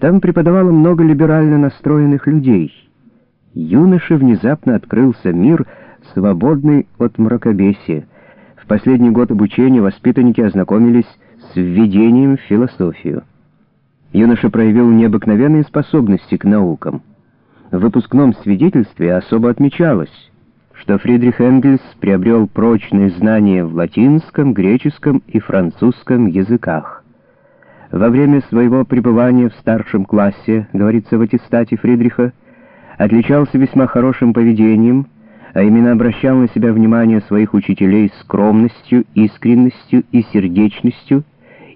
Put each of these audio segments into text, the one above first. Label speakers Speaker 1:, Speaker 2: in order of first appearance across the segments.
Speaker 1: Там преподавало много либерально настроенных людей. Юноше внезапно открылся мир, свободный от мракобесия. В последний год обучения воспитанники ознакомились с введением в философию. Юноша проявил необыкновенные способности к наукам. В выпускном свидетельстве особо отмечалось, что Фридрих Энгельс приобрел прочные знания в латинском, греческом и французском языках. Во время своего пребывания в старшем классе, говорится в аттестате Фридриха, отличался весьма хорошим поведением, а именно обращал на себя внимание своих учителей скромностью, искренностью и сердечностью,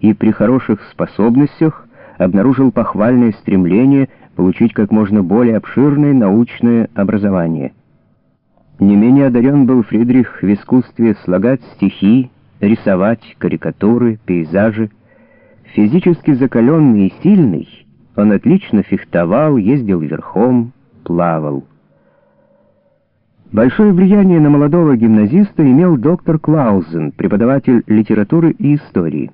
Speaker 1: и при хороших способностях обнаружил похвальное стремление получить как можно более обширное научное образование. Не менее одарен был Фридрих в искусстве слагать стихи, рисовать карикатуры, пейзажи, Физически закаленный и сильный, он отлично фехтовал, ездил верхом, плавал. Большое влияние на молодого гимназиста имел доктор Клаузен, преподаватель литературы и истории.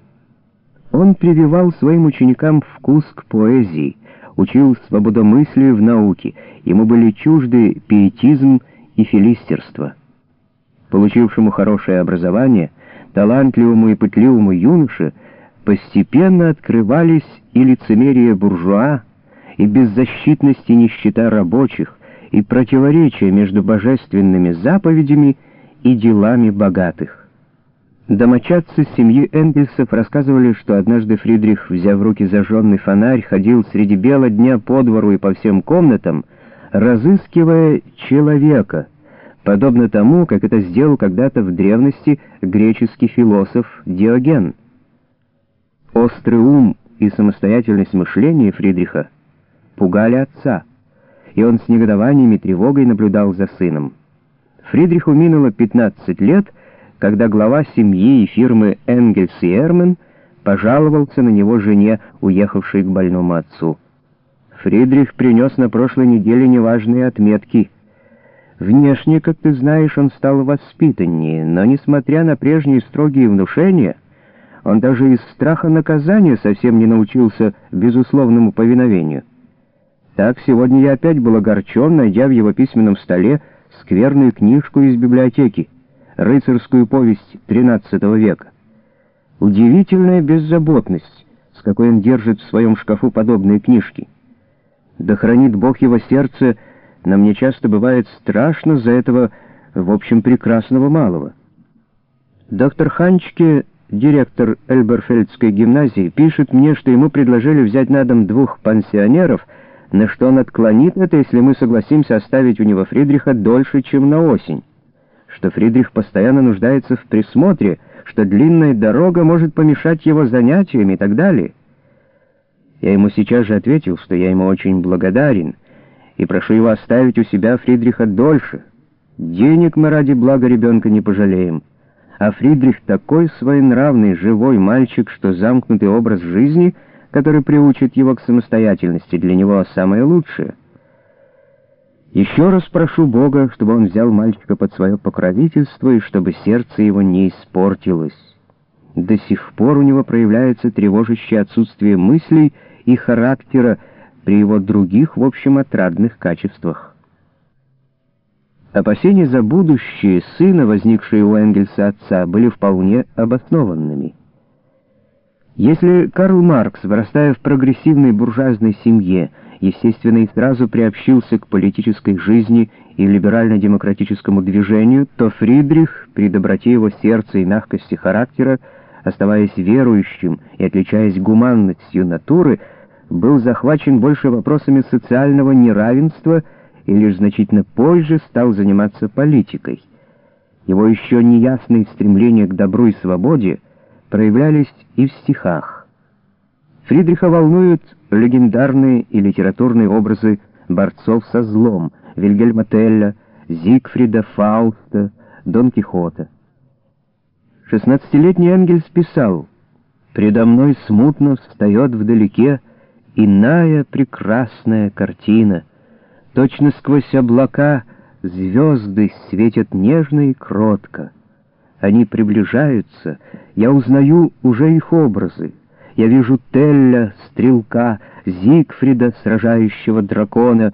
Speaker 1: Он прививал своим ученикам вкус к поэзии, учил свободомыслию в науке, ему были чужды пиетизм и филистерство. Получившему хорошее образование, талантливому и пытливому юноше — постепенно открывались и лицемерие буржуа, и беззащитность и нищета рабочих, и противоречия между божественными заповедями и делами богатых. Домочадцы семьи Энгельсов рассказывали, что однажды Фридрих, взяв в руки зажженный фонарь, ходил среди бела дня по двору и по всем комнатам, разыскивая человека, подобно тому, как это сделал когда-то в древности греческий философ Диоген. Острый ум и самостоятельность мышления Фридриха пугали отца, и он с негодованием и тревогой наблюдал за сыном. Фридриху минуло 15 лет, когда глава семьи и фирмы Энгельс и Эрмен пожаловался на него жене, уехавшей к больному отцу. Фридрих принес на прошлой неделе неважные отметки. Внешне, как ты знаешь, он стал воспитаннее, но, несмотря на прежние строгие внушения, он даже из страха наказания совсем не научился безусловному повиновению. Так сегодня я опять был огорчен, найдя в его письменном столе скверную книжку из библиотеки, рыцарскую повесть XIII века. Удивительная беззаботность, с какой он держит в своем шкафу подобные книжки. Да хранит Бог его сердце, но мне часто бывает страшно за этого, в общем, прекрасного малого. Доктор Ханчке директор Эльберфельдской гимназии, пишет мне, что ему предложили взять на дом двух пансионеров, на что он отклонит это, если мы согласимся оставить у него Фридриха дольше, чем на осень, что Фридрих постоянно нуждается в присмотре, что длинная дорога может помешать его занятиям и так далее. Я ему сейчас же ответил, что я ему очень благодарен, и прошу его оставить у себя Фридриха дольше. Денег мы ради блага ребенка не пожалеем. А Фридрих такой своенравный, живой мальчик, что замкнутый образ жизни, который приучит его к самостоятельности, для него самое лучшее. Еще раз прошу Бога, чтобы он взял мальчика под свое покровительство и чтобы сердце его не испортилось. До сих пор у него проявляется тревожащее отсутствие мыслей и характера при его других, в общем, отрадных качествах. Опасения за будущее сына, возникшие у Энгельса отца, были вполне обоснованными. Если Карл Маркс, вырастая в прогрессивной буржуазной семье, естественно, и сразу приобщился к политической жизни и либерально-демократическому движению, то Фридрих, при доброте его сердца и мягкости характера, оставаясь верующим и отличаясь гуманностью натуры, был захвачен больше вопросами социального неравенства и лишь значительно позже стал заниматься политикой. Его еще неясные стремления к добру и свободе проявлялись и в стихах. Фридриха волнуют легендарные и литературные образы борцов со злом Вильгельма Телля, Зигфрида, Фауста, Дон Кихота. Шестнадцатилетний Энгельс писал «Предо мной смутно встает вдалеке иная прекрасная картина — Точно сквозь облака звезды светят нежно и кротко. Они приближаются, я узнаю уже их образы. Я вижу Телля, стрелка, Зигфрида, сражающего дракона,